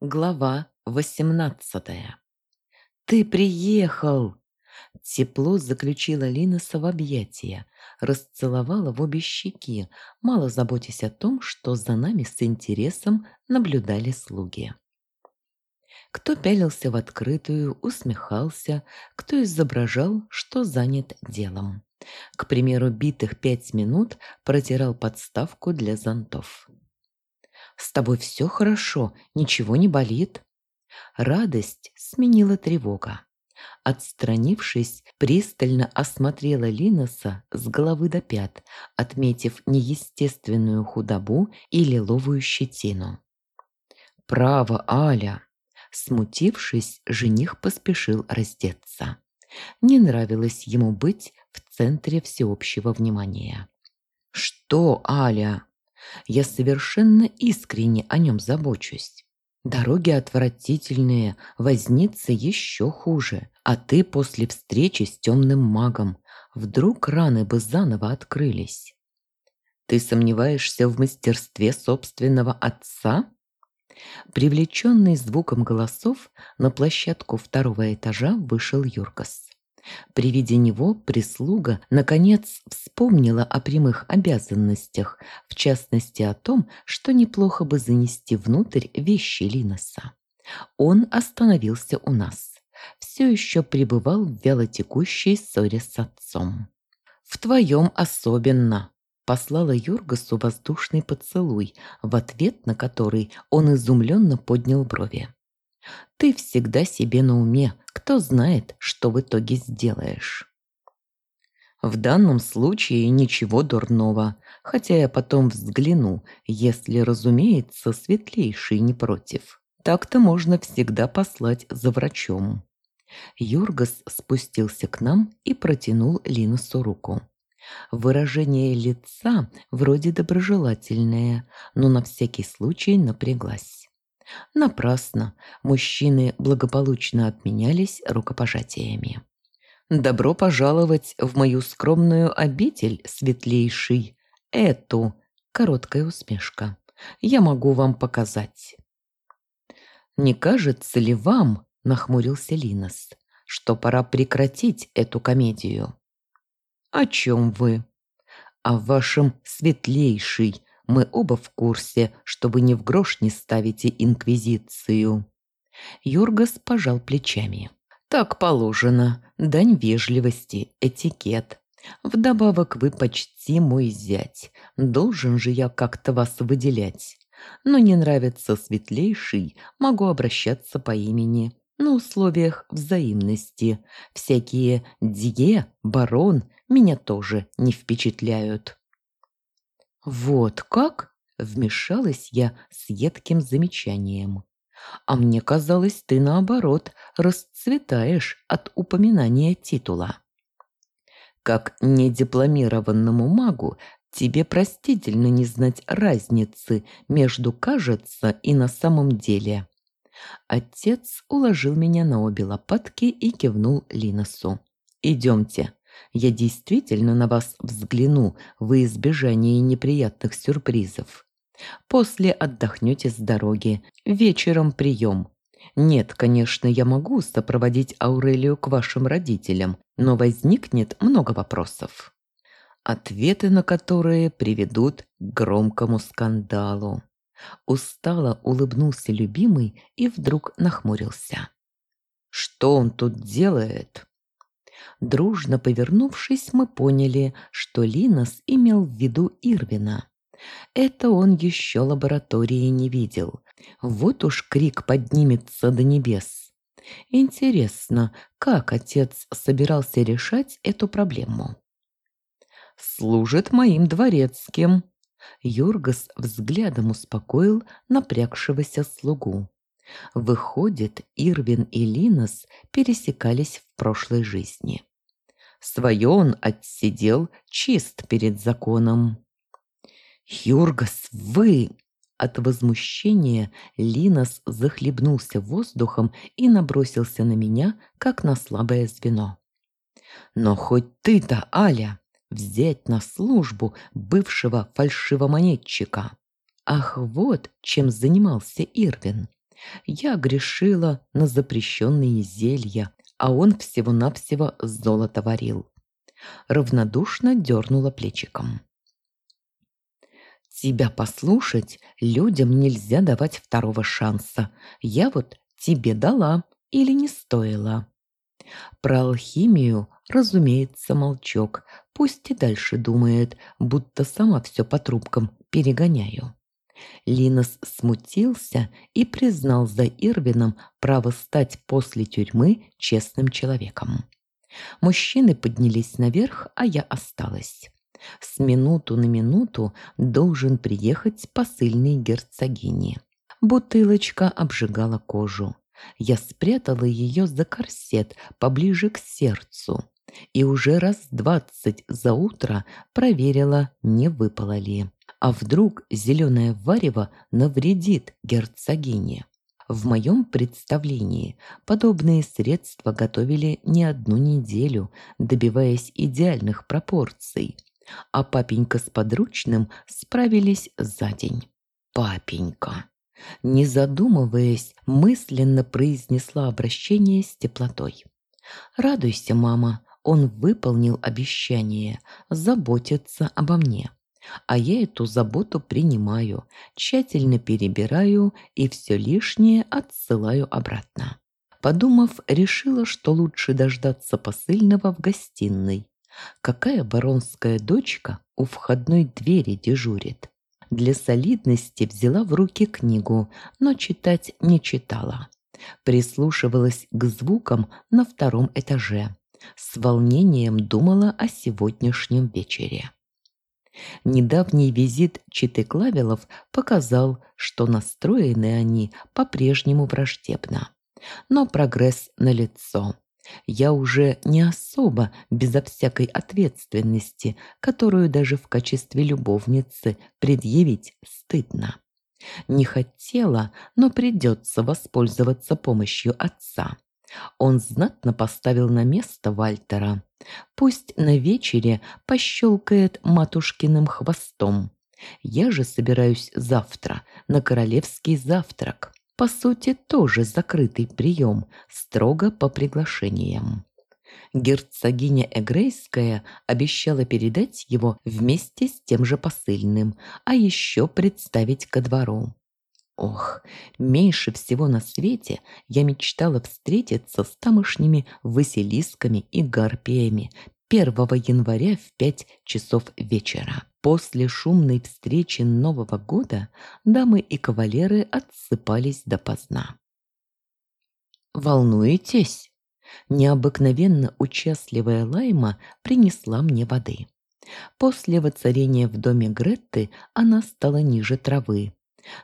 Глава восемнадцатая. «Ты приехал!» Тепло заключила Линоса в объятия, расцеловала в обе щеки, мало заботясь о том, что за нами с интересом наблюдали слуги. Кто пялился в открытую, усмехался, кто изображал, что занят делом. К примеру, битых пять минут протирал подставку для зонтов. «С тобой все хорошо, ничего не болит?» Радость сменила тревога. Отстранившись, пристально осмотрела Линоса с головы до пят, отметив неестественную худобу и лиловую щетину. «Право, Аля!» Смутившись, жених поспешил раздеться. Не нравилось ему быть в центре всеобщего внимания. «Что, Аля?» Я совершенно искренне о нем забочусь. Дороги отвратительные, возница еще хуже, а ты после встречи с темным магом вдруг раны бы заново открылись. Ты сомневаешься в мастерстве собственного отца? Привлеченный звуком голосов, на площадку второго этажа вышел Юркас. При виде него прислуга, наконец, вспомнила о прямых обязанностях, в частности о том, что неплохо бы занести внутрь вещи Линоса. Он остановился у нас. Все еще пребывал в вялотекущей ссоре с отцом. «В твоем особенно», послала Юргасу воздушный поцелуй, в ответ на который он изумленно поднял брови. Ты всегда себе на уме, кто знает, что в итоге сделаешь. В данном случае ничего дурного, хотя я потом взгляну, если, разумеется, светлейший не против. Так-то можно всегда послать за врачом. Юргас спустился к нам и протянул Линусу руку. Выражение лица вроде доброжелательное, но на всякий случай напряглась. Напрасно. Мужчины благополучно обменялись рукопожатиями. «Добро пожаловать в мою скромную обитель, светлейший. Эту...» Короткая усмешка. «Я могу вам показать». «Не кажется ли вам, — нахмурился Линос, — что пора прекратить эту комедию?» «О чем вы?» «О вашем светлейший, мы оба в курсе, что вы ни в грош не ставите инквизицию». Юргас пожал плечами. «Так положено. Дань вежливости, этикет. Вдобавок вы почти мой зять. Должен же я как-то вас выделять. Но не нравится светлейший, могу обращаться по имени. На условиях взаимности. Всякие «дье», «барон» меня тоже не впечатляют. «Вот как?» – вмешалась я с едким замечанием. «А мне казалось, ты, наоборот, расцветаешь от упоминания титула». «Как недипломированному магу тебе простительно не знать разницы между «кажется» и «на самом деле». Отец уложил меня на обе лопатки и кивнул Линосу. «Идемте». Я действительно на вас взгляну во избежание неприятных сюрпризов. После отдохнете с дороги. Вечером прием. Нет, конечно, я могу сопроводить Аурелию к вашим родителям, но возникнет много вопросов. Ответы на которые приведут к громкому скандалу. Устало улыбнулся любимый и вдруг нахмурился. Что он тут делает? Дружно повернувшись, мы поняли, что Линос имел в виду Ирвина. Это он еще лаборатории не видел. Вот уж крик поднимется до небес. Интересно, как отец собирался решать эту проблему? «Служит моим дворецким», Юргас взглядом успокоил напрягшегося слугу. Выходит, Ирвин и Линос пересекались в прошлой жизни. Своё он отсидел чист перед законом. «Юргас, вы!» От возмущения Линос захлебнулся воздухом и набросился на меня, как на слабое звено. «Но хоть ты-то, Аля, взять на службу бывшего фальшивомонетчика!» Ах, вот чем занимался Ирвин. Я грешила на запрещенные зелья, а он всего-навсего золото варил. Равнодушно дернула плечиком. Тебя послушать людям нельзя давать второго шанса. Я вот тебе дала или не стоило. Про алхимию, разумеется, молчок. Пусть и дальше думает, будто сама все по трубкам перегоняю. Линос смутился и признал за Ирвином право стать после тюрьмы честным человеком. Мужчины поднялись наверх, а я осталась. С минуту на минуту должен приехать посыльный герцогини. Бутылочка обжигала кожу. Я спрятала ее за корсет поближе к сердцу и уже раз двадцать за утро проверила, не выпало ли. А вдруг зеленое варево навредит герцогине? В моем представлении подобные средства готовили не одну неделю, добиваясь идеальных пропорций, а папенька с подручным справились за день. Папенька. Не задумываясь, мысленно произнесла обращение с теплотой. «Радуйся, мама, он выполнил обещание заботиться обо мне. А я эту заботу принимаю, тщательно перебираю и все лишнее отсылаю обратно». Подумав, решила, что лучше дождаться посыльного в гостиной. Какая баронская дочка у входной двери дежурит? Для солидности взяла в руки книгу, но читать не читала. Прислушивалась к звукам на втором этаже. С волнением думала о сегодняшнем вечере. Недавний визит Читы Клавелов показал, что настроены они по-прежнему враждебно. Но прогресс налицо. Я уже не особо безо всякой ответственности, которую даже в качестве любовницы предъявить стыдно. Не хотела, но придется воспользоваться помощью отца. Он знатно поставил на место Вальтера. Пусть на вечере пощелкает матушкиным хвостом. Я же собираюсь завтра на королевский завтрак по сути, тоже закрытый прием, строго по приглашениям. Герцогиня Эгрейская обещала передать его вместе с тем же посыльным, а еще представить ко двору. Ох, меньше всего на свете я мечтала встретиться с тамошними Василисками и Гарпиями 1 января в 5 часов вечера. После шумной встречи Нового года дамы и кавалеры отсыпались допоздна. «Волнуетесь?» Необыкновенно участливая Лайма принесла мне воды. После воцарения в доме Гретты она стала ниже травы.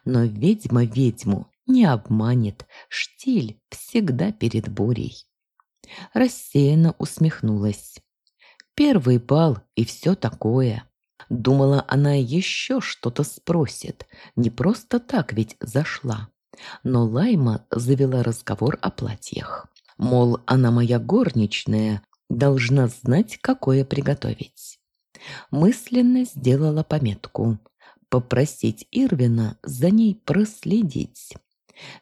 Но ведьма ведьму не обманет, штиль всегда перед бурей. Рассеянно усмехнулась. Первый бал и все такое. Думала, она еще что-то спросит. Не просто так ведь зашла. Но Лайма завела разговор о платьях. Мол, она моя горничная, должна знать, какое приготовить. Мысленно сделала пометку. Попросить Ирвина за ней проследить.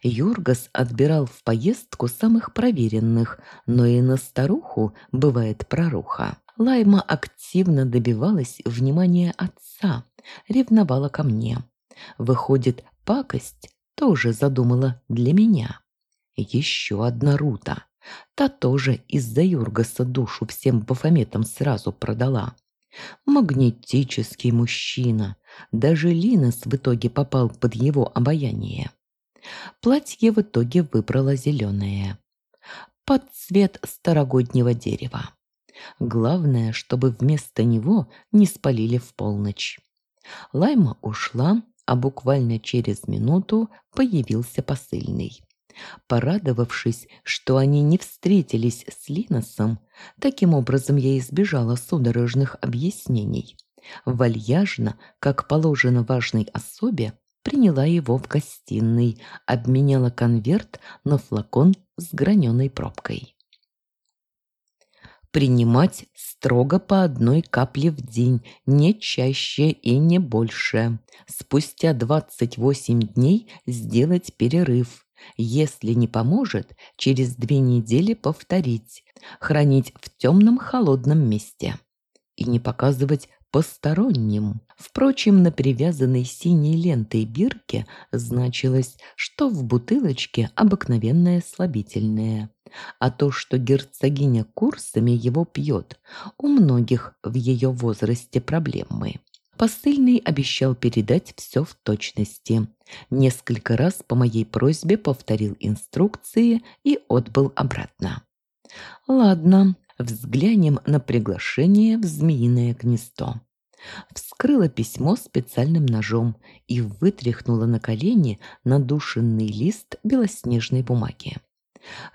Юргас отбирал в поездку самых проверенных, но и на старуху бывает проруха. Лайма активно добивалась внимания отца, ревновала ко мне. Выходит, пакость тоже задумала для меня. Еще одна Рута. Та тоже из-за Юргаса душу всем бафометам сразу продала. Магнетический мужчина. Даже Линос в итоге попал под его обаяние. Платье в итоге выбрала зеленое. Под цвет старогоднего дерева. Главное, чтобы вместо него не спалили в полночь. Лайма ушла, а буквально через минуту появился посыльный. Порадовавшись, что они не встретились с Линосом, таким образом я избежала судорожных объяснений. Вальяжно, как положено важной особе, приняла его в гостиной, обменяла конверт на флакон с граненой пробкой принимать строго по одной капле в день, не чаще и не больше. Спустя 28 дней сделать перерыв. Если не поможет, через две недели повторить, хранить в темном холодном месте и не показывать посторонним. Впрочем, на привязанной синей лентой бирке значилось, что в бутылочке обыкновенное слабительное. А то, что герцогиня курсами его пьет, у многих в ее возрасте проблемы. Посыльный обещал передать все в точности. Несколько раз по моей просьбе повторил инструкции и отбыл обратно. Ладно, взглянем на приглашение в змеиное гнездо. Вскрыла письмо специальным ножом и вытряхнула на колени надушенный лист белоснежной бумаги.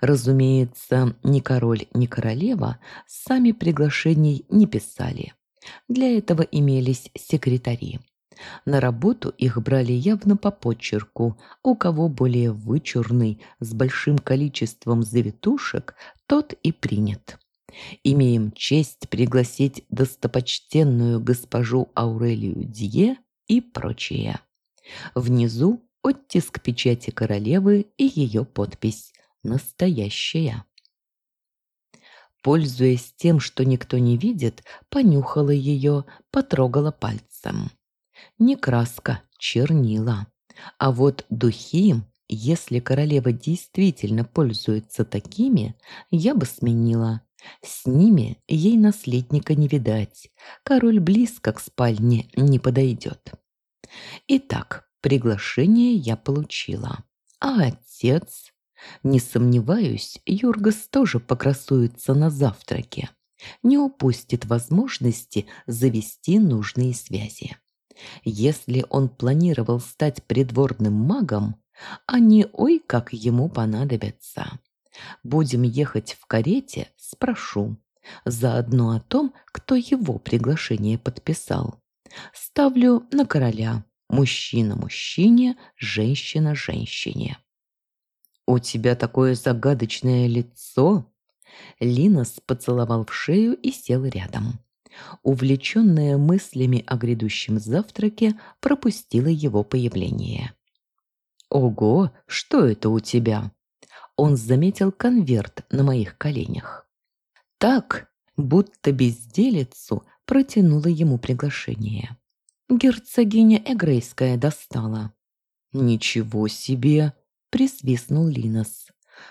Разумеется, ни король, ни королева сами приглашений не писали. Для этого имелись секретари. На работу их брали явно по почерку. У кого более вычурный, с большим количеством завитушек, тот и принят. Имеем честь пригласить достопочтенную госпожу Аурелию Дье и прочее. Внизу оттиск печати королевы и ее подпись «Настоящая». Пользуясь тем, что никто не видит, понюхала ее, потрогала пальцем. Не краска, чернила. А вот духи, если королева действительно пользуется такими, я бы сменила. С ними ей наследника не видать. Король близко к спальне не подойдет. Итак, приглашение я получила. А отец? Не сомневаюсь, Юргас тоже покрасуется на завтраке. Не упустит возможности завести нужные связи. Если он планировал стать придворным магом, они ой как ему понадобятся. Будем ехать в карете, спрошу. Заодно о том, кто его приглашение подписал. Ставлю на короля. Мужчина мужчине, женщина женщине. «У тебя такое загадочное лицо!» Линос поцеловал в шею и сел рядом. Увлеченная мыслями о грядущем завтраке, пропустила его появление. «Ого, что это у тебя?» Он заметил конверт на моих коленях. Так, будто безделицу, протянула ему приглашение. Герцогиня Эгрейская достала. «Ничего себе!» Присвистнул Линос.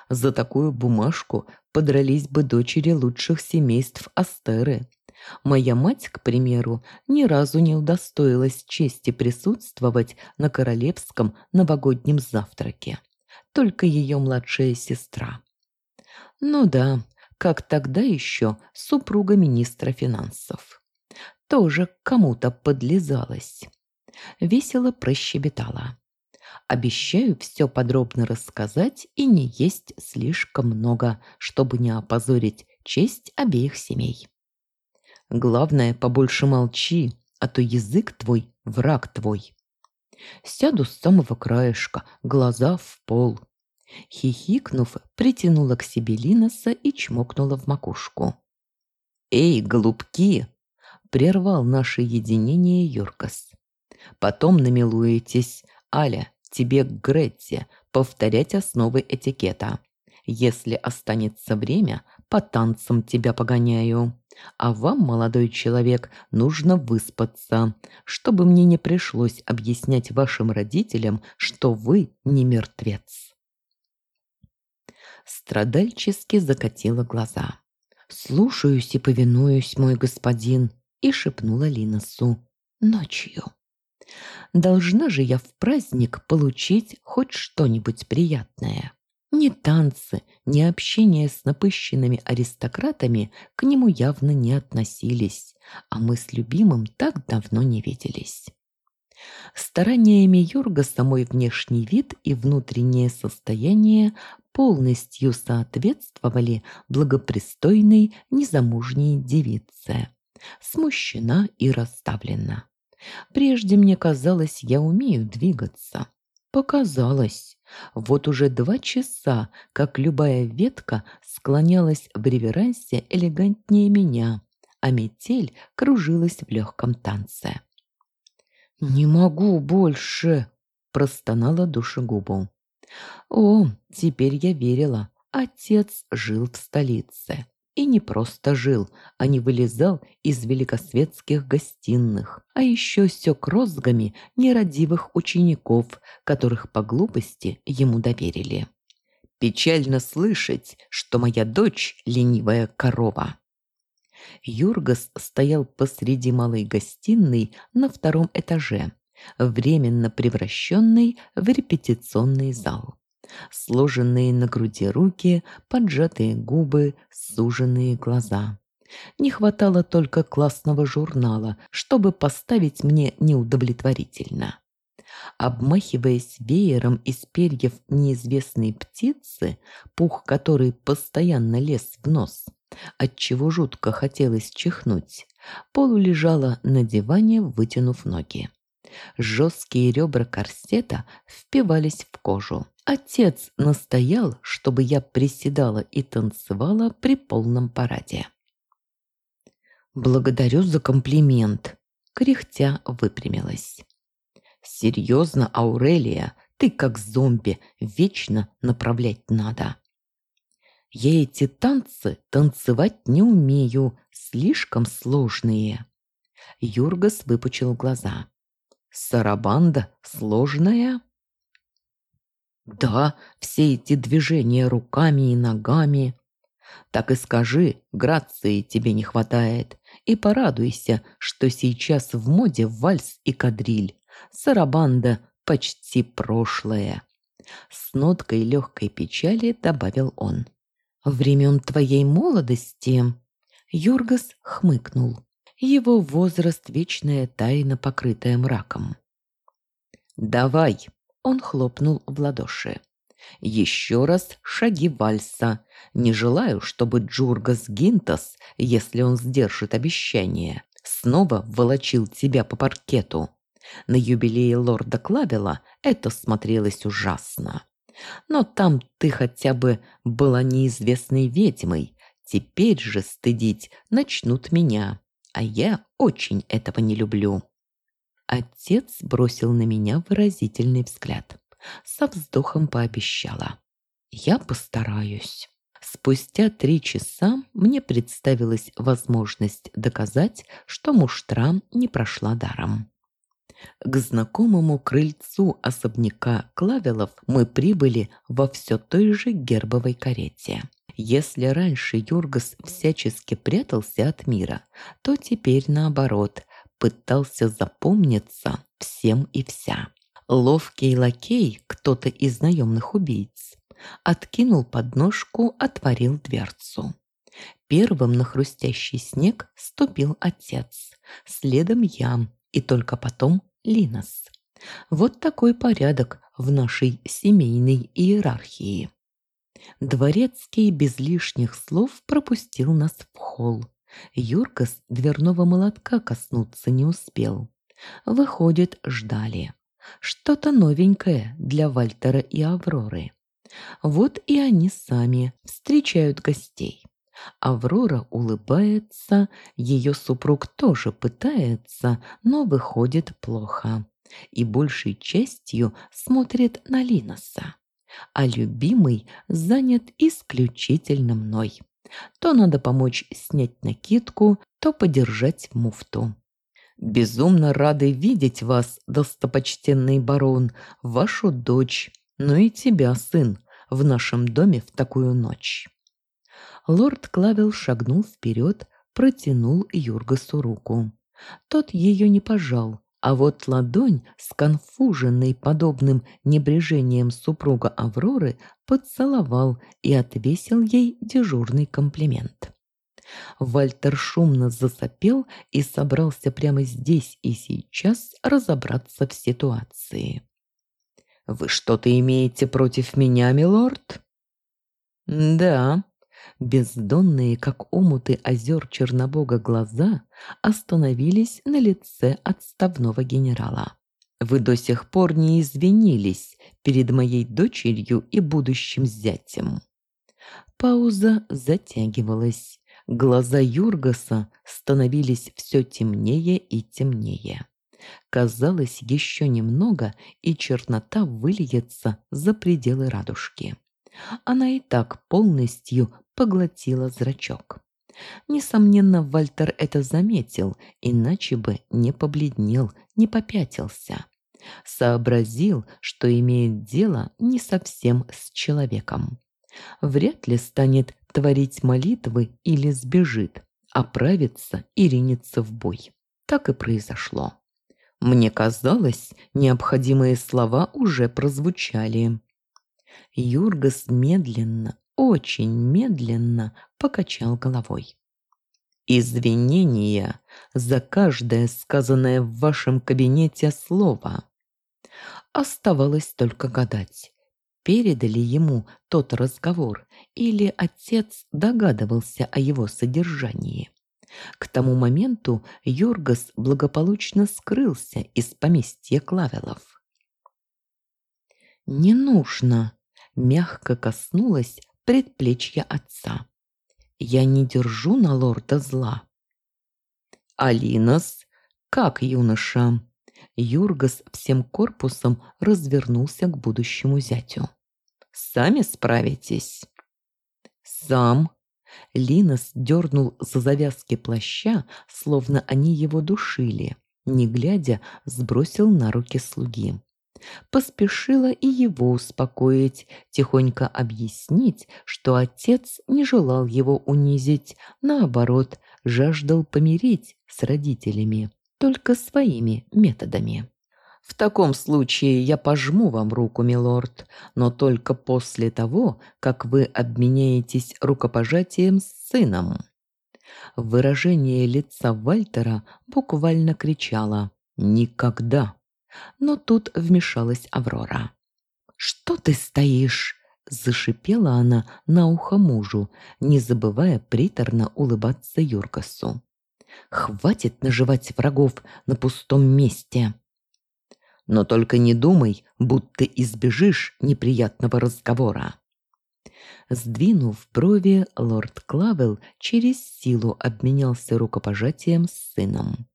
За такую бумажку подрались бы дочери лучших семейств Астеры. Моя мать, к примеру, ни разу не удостоилась чести присутствовать на королевском новогоднем завтраке. Только ее младшая сестра. Ну да, как тогда еще супруга министра финансов. Тоже кому-то подлизалась. Весело прощебетала. Обещаю все подробно рассказать и не есть слишком много, чтобы не опозорить честь обеих семей. Главное, побольше молчи, а то язык твой – враг твой. Сяду с самого краешка, глаза в пол. Хихикнув, притянула к себе Линоса и чмокнула в макушку. «Эй, голубки!» – прервал наше единение Юркас. «Потом намилуетесь. Аля, тебе, Гретти, повторять основы этикета. Если останется время, по танцам тебя погоняю. А вам, молодой человек, нужно выспаться, чтобы мне не пришлось объяснять вашим родителям, что вы не мертвец. Страдальчески закатила глаза. «Слушаюсь и повинуюсь, мой господин», и шепнула Линосу. «Ночью». Должна же я в праздник получить хоть что-нибудь приятное. Ни танцы, ни общение с напыщенными аристократами к нему явно не относились, а мы с любимым так давно не виделись. Стараниями Юрга самой внешний вид и внутреннее состояние полностью соответствовали благопристойной незамужней девице. Смущена и расставлена. Прежде мне казалось, я умею двигаться. Показалось. Вот уже два часа, как любая ветка склонялась в реверансе элегантнее меня, а метель кружилась в легком танце. «Не могу больше!» – простонала душегубу. О, теперь я верила. Отец жил в столице. И не просто жил, а не вылезал из великосветских гостиных, а еще сёк розгами нерадивых учеников, которых по глупости ему доверили. Печально слышать, что моя дочь – ленивая корова. Юргас стоял посреди малой гостиной на втором этаже, временно превращенный в репетиционный зал. Сложенные на груди руки, поджатые губы, суженные глаза. Не хватало только классного журнала, чтобы поставить мне неудовлетворительно. Обмахиваясь веером из перьев неизвестной птицы, пух которой постоянно лез в нос, отчего жутко хотелось чихнуть, Полу лежала на диване, вытянув ноги. Жесткие ребра корсета впивались в кожу. Отец настоял, чтобы я приседала и танцевала при полном параде. «Благодарю за комплимент», — кряхтя выпрямилась. «Серьезно, Аурелия, ты как зомби, вечно направлять надо». «Я эти танцы танцевать не умею, слишком сложные». Юргас выпучил глаза. «Сарабанда сложная?» «Да, все эти движения руками и ногами». «Так и скажи, грации тебе не хватает, и порадуйся, что сейчас в моде вальс и кадриль. Сарабанда почти прошлое. С ноткой легкой печали добавил он. «Времен твоей молодости...» Юргас хмыкнул. Его возраст – вечная тайна, покрытая мраком. «Давай!» – он хлопнул в ладоши. «Еще раз шаги вальса. Не желаю, чтобы Джургас Гинтас, если он сдержит обещание, снова волочил тебя по паркету. На юбилее лорда Клавела это смотрелось ужасно. Но там ты хотя бы была неизвестной ведьмой. Теперь же стыдить начнут меня. А я очень этого не люблю. Отец бросил на меня выразительный взгляд. Со вздохом пообещала. Я постараюсь. Спустя три часа мне представилась возможность доказать, что муштра не прошла даром. К знакомому крыльцу особняка Клавелов мы прибыли во все той же гербовой карете. Если раньше Юргас всячески прятался от мира, то теперь наоборот, пытался запомниться всем и вся. Ловкий лакей, кто-то из наемных убийц, откинул подножку, отворил дверцу. Первым на хрустящий снег ступил отец, следом я, и только потом Линос. Вот такой порядок в нашей семейной иерархии. Дворецкий без лишних слов пропустил нас в холл. Юркас дверного молотка коснуться не успел. Выходит, ждали. Что-то новенькое для Вальтера и Авроры. Вот и они сами встречают гостей. Аврора улыбается, ее супруг тоже пытается, но выходит плохо. И большей частью смотрит на Линоса. А любимый занят исключительно мной. То надо помочь снять накидку, то подержать муфту. «Безумно рады видеть вас, достопочтенный барон, вашу дочь, ну и тебя, сын, в нашем доме в такую ночь». Лорд Клавел шагнул вперед, протянул Юргасу руку. Тот ее не пожал, а вот ладонь, сконфуженной подобным небрежением супруга Авроры, поцеловал и отвесил ей дежурный комплимент. Вальтер шумно засопел и собрался прямо здесь и сейчас разобраться в ситуации. «Вы что-то имеете против меня, милорд?» «Да», Бездонные, как омуты озер Чернобога глаза, остановились на лице отставного генерала. «Вы до сих пор не извинились перед моей дочерью и будущим зятем». Пауза затягивалась. Глаза Юргаса становились все темнее и темнее. Казалось, еще немного, и чернота выльется за пределы радужки. Она и так полностью поглотила зрачок. Несомненно, Вальтер это заметил, иначе бы не побледнел, не попятился. Сообразил, что имеет дело не совсем с человеком. Вряд ли станет творить молитвы или сбежит, оправится и ринется в бой. Так и произошло. Мне казалось, необходимые слова уже прозвучали. Юргас медленно, очень медленно покачал головой. «Извинения за каждое сказанное в вашем кабинете слово». Оставалось только гадать, передали ему тот разговор или отец догадывался о его содержании. К тому моменту Юргас благополучно скрылся из поместья Клавелов. «Не нужно!» – мягко коснулась предплечья отца. «Я не держу на лорда зла». «Алинос, как юноша?» Юргас всем корпусом развернулся к будущему зятю. «Сами справитесь?» «Сам», Линос дернул за завязки плаща, словно они его душили. Не глядя, сбросил на руки слуги. Поспешила и его успокоить, тихонько объяснить, что отец не желал его унизить, наоборот, жаждал помирить с родителями, только своими методами. В таком случае я пожму вам руку, милорд, но только после того, как вы обменяетесь рукопожатием с сыном. Выражение лица Вальтера буквально кричало «Никогда!». Но тут вмешалась Аврора. «Что ты стоишь?» – зашипела она на ухо мужу, не забывая приторно улыбаться Юргасу. «Хватит наживать врагов на пустом месте!» но только не думай, будто избежишь неприятного разговора». Сдвинув брови, лорд Клавел через силу обменялся рукопожатием с сыном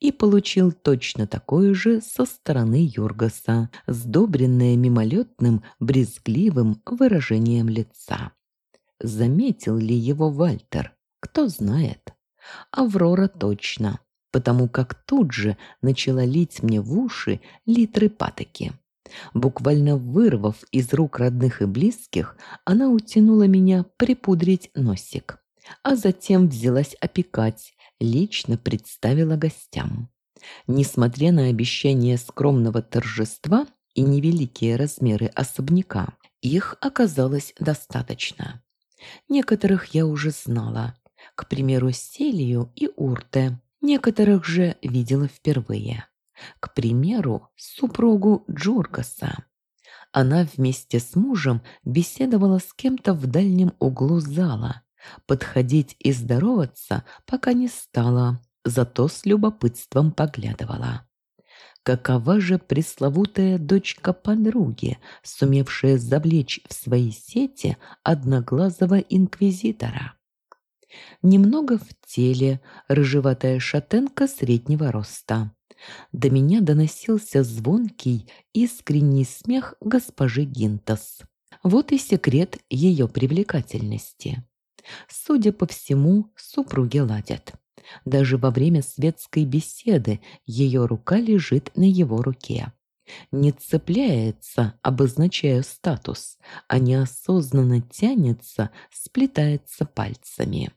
и получил точно такое же со стороны Юргаса, сдобренное мимолетным, брезгливым выражением лица. Заметил ли его Вальтер? Кто знает. Аврора точно потому как тут же начала лить мне в уши литры патоки. Буквально вырвав из рук родных и близких, она утянула меня припудрить носик, а затем взялась опекать, лично представила гостям. Несмотря на обещание скромного торжества и невеликие размеры особняка, их оказалось достаточно. Некоторых я уже знала, к примеру, Селию и Урте, Некоторых же видела впервые. К примеру, супругу Джургаса. Она вместе с мужем беседовала с кем-то в дальнем углу зала. Подходить и здороваться пока не стала, зато с любопытством поглядывала. Какова же пресловутая дочка подруги, сумевшая завлечь в свои сети одноглазого инквизитора? Немного в теле, рыжеватая шатенка среднего роста. До меня доносился звонкий, искренний смех госпожи Гинтас. Вот и секрет ее привлекательности. Судя по всему, супруги ладят. Даже во время светской беседы ее рука лежит на его руке. Не цепляется, обозначая статус, а неосознанно тянется, сплетается пальцами.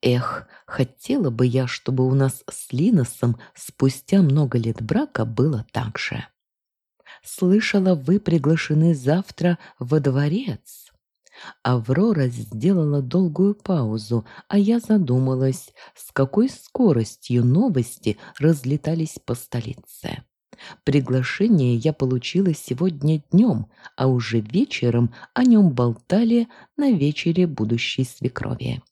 Эх, хотела бы я, чтобы у нас с Линосом спустя много лет брака было так же. Слышала, вы приглашены завтра во дворец. Аврора сделала долгую паузу, а я задумалась, с какой скоростью новости разлетались по столице. Приглашение я получила сегодня днем, а уже вечером о нем болтали на вечере будущей свекрови.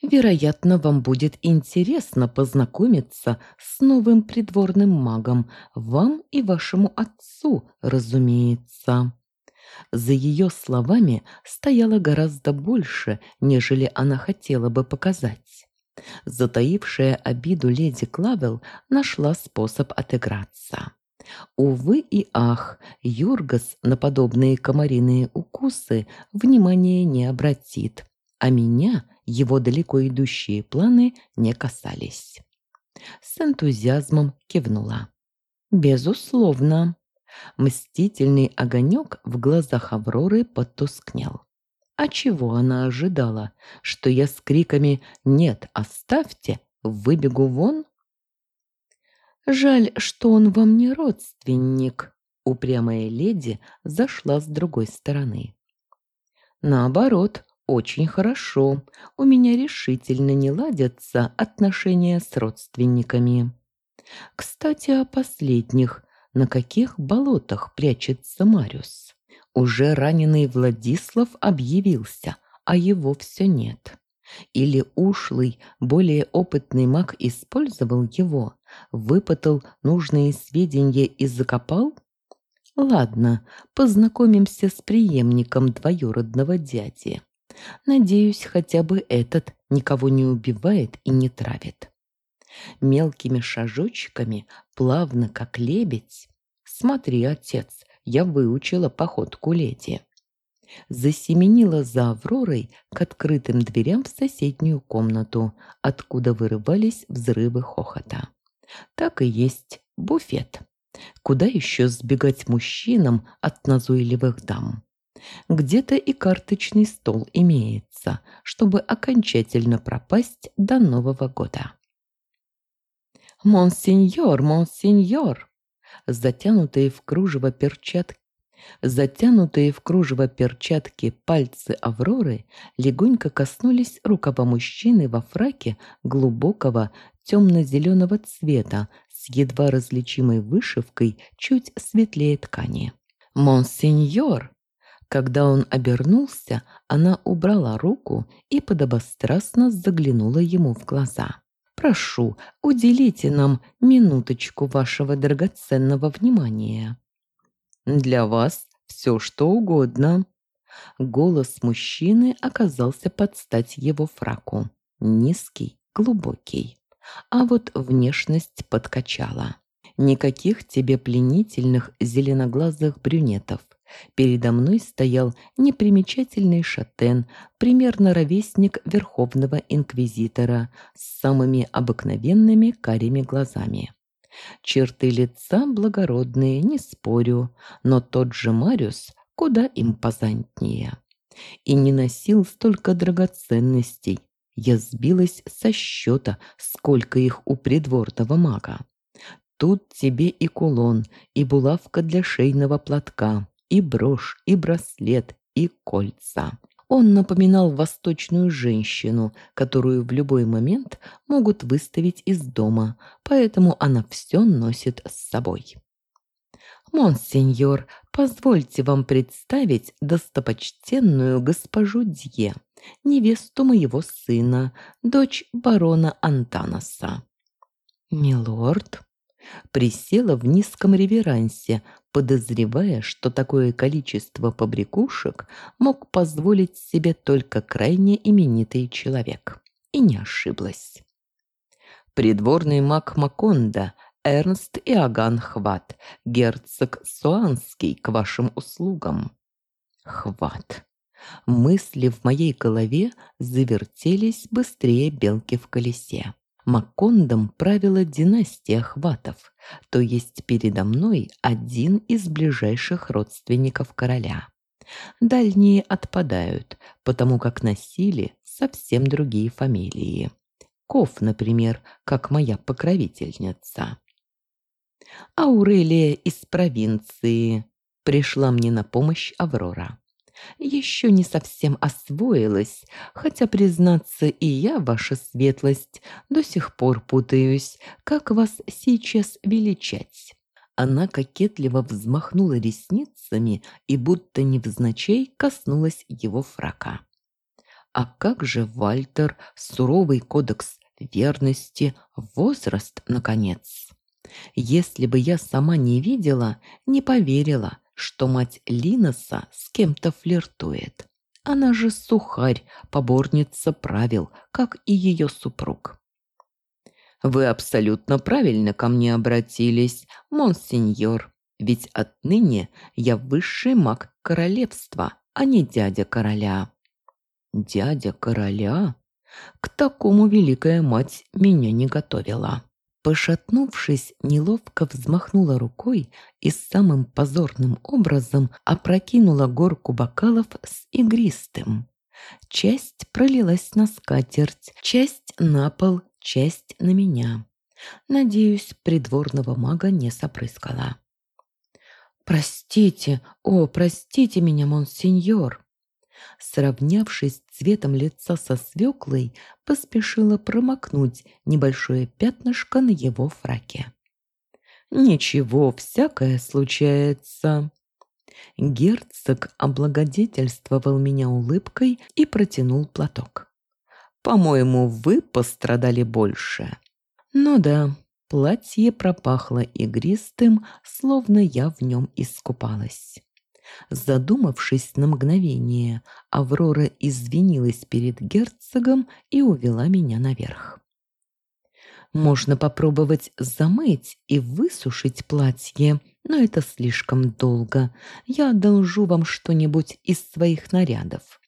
Вероятно, вам будет интересно познакомиться с новым придворным магом, вам и вашему отцу, разумеется. За ее словами стояло гораздо больше, нежели она хотела бы показать. Затаившая обиду леди Клавел нашла способ отыграться. Увы и ах, Юргас на подобные комариные укусы внимания не обратит, а меня его далеко идущие планы не касались. С энтузиазмом кивнула. «Безусловно». Мстительный огонек в глазах Авроры потускнел. А чего она ожидала? Что я с криками «Нет, оставьте!» выбегу вон? Жаль, что он вам не родственник. Упрямая леди зашла с другой стороны. Наоборот, очень хорошо. У меня решительно не ладятся отношения с родственниками. Кстати, о последних. На каких болотах прячется Мариус? Уже раненый Владислав объявился, а его все нет. Или ушлый, более опытный маг использовал его, выпытал нужные сведения и закопал? Ладно, познакомимся с преемником двоюродного дяди. Надеюсь, хотя бы этот никого не убивает и не травит. Мелкими шажочками, плавно как лебедь. Смотри, отец, я выучила походку леди засеменила за Авророй к открытым дверям в соседнюю комнату, откуда вырывались взрывы хохота. Так и есть буфет. Куда еще сбегать мужчинам от назойливых дам? Где-то и карточный стол имеется, чтобы окончательно пропасть до Нового года. «Монсеньор, монсеньор!» Затянутые в кружево перчатки Затянутые в кружево перчатки пальцы Авроры легонько коснулись рукава мужчины во фраке глубокого темно-зеленого цвета с едва различимой вышивкой чуть светлее ткани. «Монсеньор!» Когда он обернулся, она убрала руку и подобострастно заглянула ему в глаза. «Прошу, уделите нам минуточку вашего драгоценного внимания». Для вас все что угодно». Голос мужчины оказался под стать его фраку. Низкий, глубокий. А вот внешность подкачала. Никаких тебе пленительных зеленоглазых брюнетов. Передо мной стоял непримечательный шатен, примерно ровесник Верховного Инквизитора, с самыми обыкновенными карими глазами. Черты лица благородные, не спорю, но тот же Мариус куда импозантнее. И не носил столько драгоценностей. Я сбилась со счета, сколько их у придворного мага. Тут тебе и кулон, и булавка для шейного платка, и брошь, и браслет, и кольца. Он напоминал восточную женщину, которую в любой момент могут выставить из дома, поэтому она все носит с собой. «Монсеньор, позвольте вам представить достопочтенную госпожу Дье, невесту моего сына, дочь барона Антаноса». «Милорд?» Присела в низком реверансе, подозревая, что такое количество побрякушек мог позволить себе только крайне именитый человек. И не ошиблась. Придворный маг Маконда, Эрнст Иоганн Хват, герцог Суанский к вашим услугам. Хват. Мысли в моей голове завертелись быстрее белки в колесе. Макондом правила династия Хватов, то есть передо мной один из ближайших родственников короля. Дальние отпадают, потому как носили совсем другие фамилии. Ков, например, как моя покровительница. Аурелия из провинции. Пришла мне на помощь Аврора еще не совсем освоилась, хотя, признаться, и я, ваша светлость, до сих пор путаюсь, как вас сейчас величать». Она кокетливо взмахнула ресницами и будто невзначай коснулась его фрака. А как же Вальтер, суровый кодекс верности, возраст, наконец? Если бы я сама не видела, не поверила, что мать Линоса с кем-то флиртует. Она же сухарь, поборница правил, как и ее супруг. «Вы абсолютно правильно ко мне обратились, монсеньор, ведь отныне я высший маг королевства, а не дядя короля». «Дядя короля?» К такому великая мать меня не готовила. Пошатнувшись, неловко взмахнула рукой и самым позорным образом опрокинула горку бокалов с игристым. Часть пролилась на скатерть, часть на пол, часть на меня. Надеюсь, придворного мага не сопрыскала. «Простите, о, простите меня, монсеньор!» Сравнявшись цветом лица со свеклой, поспешила промокнуть небольшое пятнышко на его фраке. «Ничего, всякое случается». Герцог облагодетельствовал меня улыбкой и протянул платок. «По-моему, вы пострадали больше». «Ну да, платье пропахло игристым, словно я в нем искупалась». Задумавшись на мгновение, Аврора извинилась перед герцогом и увела меня наверх. Можно попробовать замыть и высушить платье, но это слишком долго. Я одолжу вам что-нибудь из своих нарядов.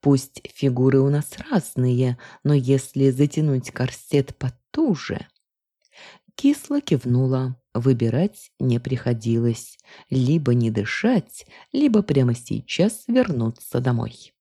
Пусть фигуры у нас разные, но если затянуть корсет потуже... Кисло кивнула. Выбирать не приходилось. Либо не дышать, либо прямо сейчас вернуться домой.